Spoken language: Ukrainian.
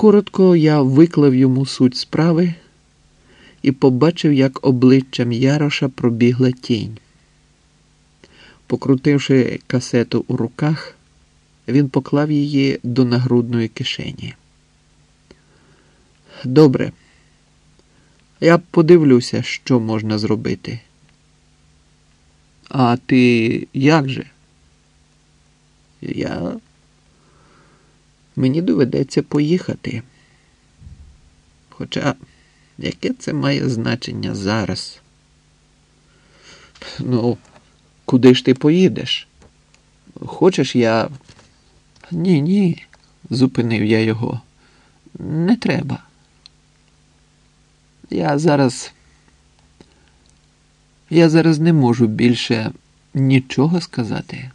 Коротко я виклав йому суть справи і побачив, як обличчям Яроша пробігла тінь. Покрутивши касету у руках, він поклав її до нагрудної кишені. Добре. Я подивлюся, що можна зробити. А ти як же? Я. Мені доведеться поїхати. Хоча, яке це має значення зараз? Ну, куди ж ти поїдеш? Хочеш я. Ні, ні, зупинив я його. Не треба. Я зараз. Я зараз не можу більше нічого сказати.